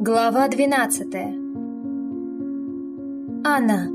Глава двенадцатая Анна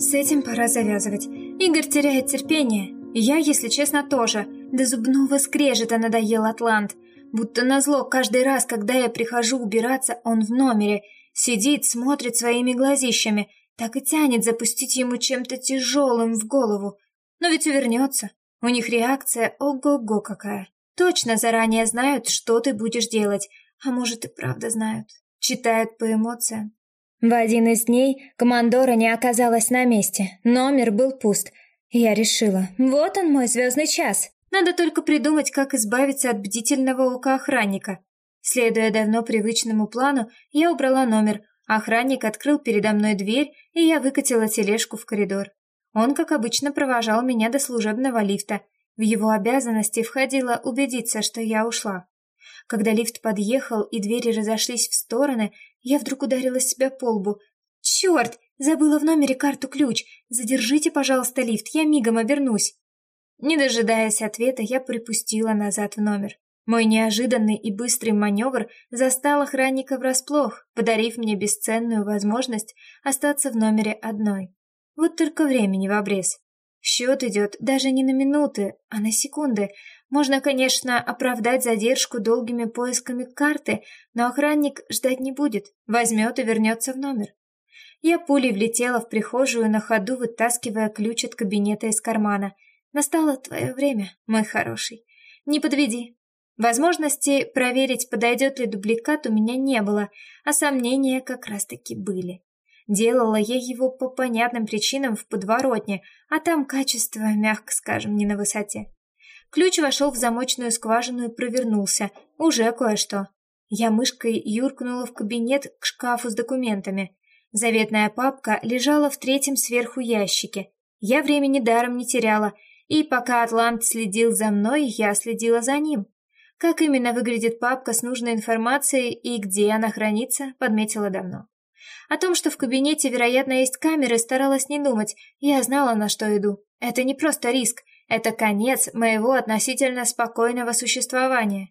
С этим пора завязывать. Игорь теряет терпение. Я, если честно, тоже. До зубного скрежета надоел Атлант. Будто назло, каждый раз, когда я прихожу убираться, он в номере. Сидит, смотрит своими глазищами. Так и тянет запустить ему чем-то тяжелым в голову. Но ведь увернется. У них реакция ого-го какая. Точно заранее знают, что ты будешь делать. А может и правда знают. Читают по эмоциям. В один из дней командора не оказалась на месте. Номер был пуст. Я решила, вот он мой звездный час. Надо только придумать, как избавиться от бдительного ока охранника. Следуя давно привычному плану, я убрала номер. Охранник открыл передо мной дверь, и я выкатила тележку в коридор. Он, как обычно, провожал меня до служебного лифта. В его обязанности входило убедиться, что я ушла. Когда лифт подъехал и двери разошлись в стороны, я вдруг ударила себя по лбу. «Черт! Забыла в номере карту-ключ! Задержите, пожалуйста, лифт, я мигом обернусь!» Не дожидаясь ответа, я припустила назад в номер. Мой неожиданный и быстрый маневр застал охранника врасплох, подарив мне бесценную возможность остаться в номере одной. Вот только времени в обрез. Счет идет даже не на минуты, а на секунды. Можно, конечно, оправдать задержку долгими поисками карты, но охранник ждать не будет, возьмет и вернется в номер. Я пулей влетела в прихожую на ходу, вытаскивая ключ от кабинета из кармана — Настало твое время, мой хороший. Не подведи. Возможности проверить, подойдет ли дубликат, у меня не было, а сомнения как раз-таки были. Делала я его по понятным причинам в подворотне, а там качество, мягко скажем, не на высоте. Ключ вошел в замочную скважину и провернулся. Уже кое-что. Я мышкой юркнула в кабинет к шкафу с документами. Заветная папка лежала в третьем сверху ящике. Я времени даром не теряла и пока Атлант следил за мной, я следила за ним. Как именно выглядит папка с нужной информацией и где она хранится, подметила давно. О том, что в кабинете, вероятно, есть камеры, старалась не думать. Я знала, на что иду. Это не просто риск, это конец моего относительно спокойного существования.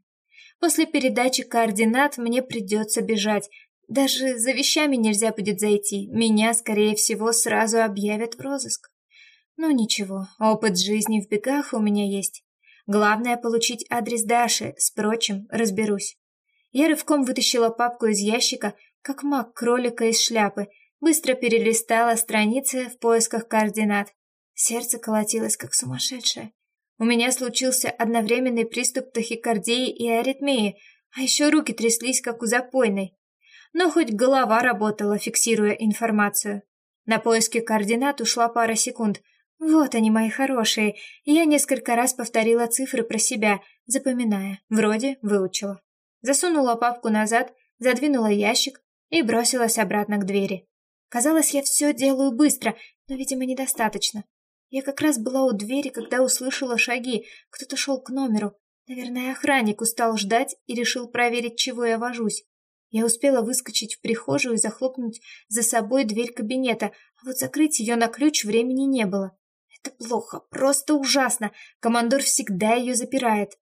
После передачи координат мне придется бежать. Даже за вещами нельзя будет зайти. Меня, скорее всего, сразу объявят в розыск. Ну ничего, опыт жизни в бегах у меня есть. Главное получить адрес Даши, с прочим разберусь. Я рывком вытащила папку из ящика, как маг кролика из шляпы, быстро перелистала страницы в поисках координат. Сердце колотилось, как сумасшедшее. У меня случился одновременный приступ тахикардии и аритмии, а еще руки тряслись, как у запойной. Но хоть голова работала, фиксируя информацию. На поиски координат ушла пара секунд — вот они, мои хорошие. Я несколько раз повторила цифры про себя, запоминая. Вроде выучила. Засунула папку назад, задвинула ящик и бросилась обратно к двери. Казалось, я все делаю быстро, но, видимо, недостаточно. Я как раз была у двери, когда услышала шаги. Кто-то шел к номеру. Наверное, охранник устал ждать и решил проверить, чего я вожусь. Я успела выскочить в прихожую и захлопнуть за собой дверь кабинета, а вот закрыть ее на ключ времени не было. Это плохо, просто ужасно. Командор всегда ее запирает.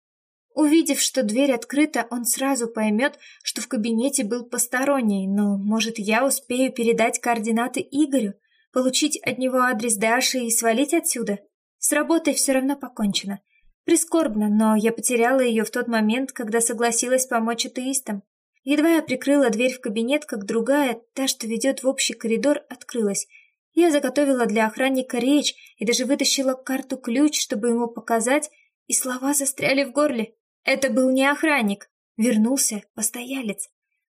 Увидев, что дверь открыта, он сразу поймет, что в кабинете был посторонний, но, может, я успею передать координаты Игорю, получить от него адрес Даши и свалить отсюда? С работой все равно покончено. Прискорбно, но я потеряла ее в тот момент, когда согласилась помочь атеистам. Едва я прикрыла дверь в кабинет, как другая, та, что ведет в общий коридор, открылась, я заготовила для охранника речь и даже вытащила карту-ключ, чтобы ему показать, и слова застряли в горле. Это был не охранник, вернулся постоялец.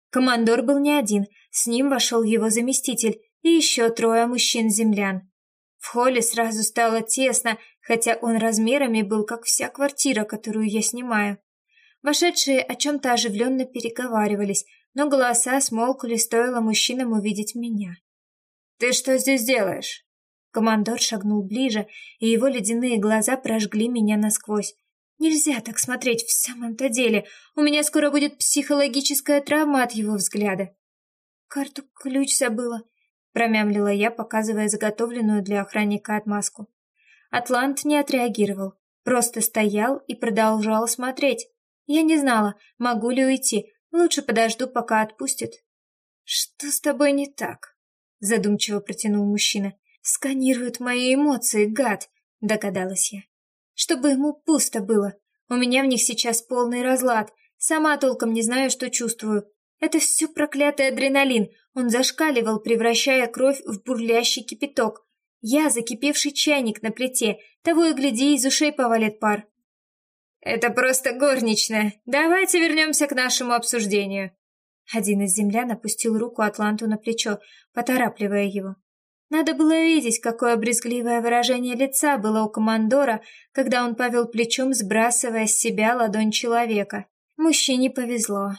Командор был не один, с ним вошел его заместитель и еще трое мужчин-землян. В холле сразу стало тесно, хотя он размерами был как вся квартира, которую я снимаю. Вошедшие о чем-то оживленно переговаривались, но голоса смолкли, стоило мужчинам увидеть меня. «Ты что здесь делаешь?» Командор шагнул ближе, и его ледяные глаза прожгли меня насквозь. Нельзя так смотреть в самом-то деле. У меня скоро будет психологическая травма от его взгляда. Карту ключ забыла, промямлила я, показывая заготовленную для охранника отмазку. Атлант не отреагировал, просто стоял и продолжал смотреть. Я не знала, могу ли уйти. Лучше подожду, пока отпустит. Что с тобой не так? Задумчиво протянул мужчина. Сканирует мои эмоции, гад, догадалась я. Чтобы ему пусто было. У меня в них сейчас полный разлад. Сама толком не знаю, что чувствую. Это все проклятый адреналин. Он зашкаливал, превращая кровь в бурлящий кипяток. Я закипевший чайник на плите. Того и гляди, из ушей повалит пар. «Это просто горничная. Давайте вернемся к нашему обсуждению». Один из землян опустил руку Атланту на плечо, поторапливая его. Надо было видеть, какое брезгливое выражение лица было у командора, когда он повел плечом, сбрасывая с себя ладонь человека. Мужчине повезло.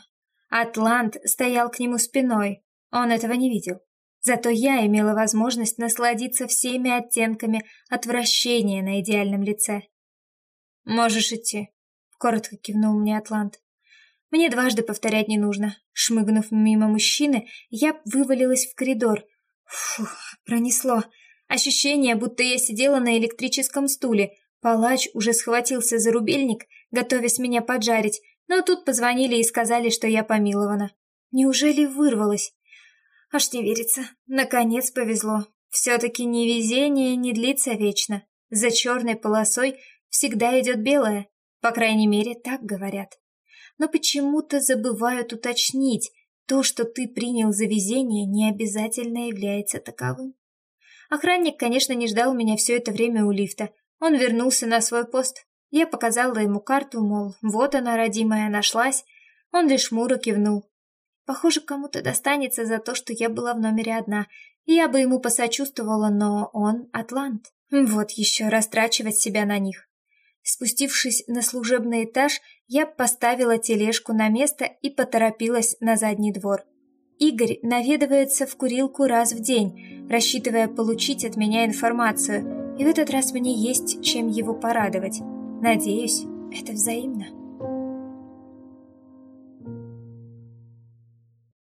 Атлант стоял к нему спиной. Он этого не видел. Зато я имела возможность насладиться всеми оттенками отвращения на идеальном лице. «Можешь идти», коротко кивнул мне Атлант. Мне дважды повторять не нужно. Шмыгнув мимо мужчины, я вывалилась в коридор. Фух, пронесло. Ощущение, будто я сидела на электрическом стуле. Палач уже схватился за рубельник, готовясь меня поджарить, но тут позвонили и сказали, что я помилована. Неужели вырвалась? Аж не верится. Наконец повезло. Все-таки невезение не длится вечно. За черной полосой всегда идет белое. По крайней мере, так говорят. Но почему-то забывают уточнить, то, что ты принял за везение, не обязательно является таковым. Охранник, конечно, не ждал меня все это время у лифта. Он вернулся на свой пост. Я показала ему карту, мол, вот она, родимая, нашлась. Он лишь муро кивнул. Похоже, кому-то достанется за то, что я была в номере одна. Я бы ему посочувствовала, но он атлант. Вот еще растрачивать себя на них. Спустившись на служебный этаж, я поставила тележку на место и поторопилась на задний двор. Игорь наведывается в курилку раз в день, рассчитывая получить от меня информацию, и в этот раз мне есть чем его порадовать. Надеюсь, это взаимно.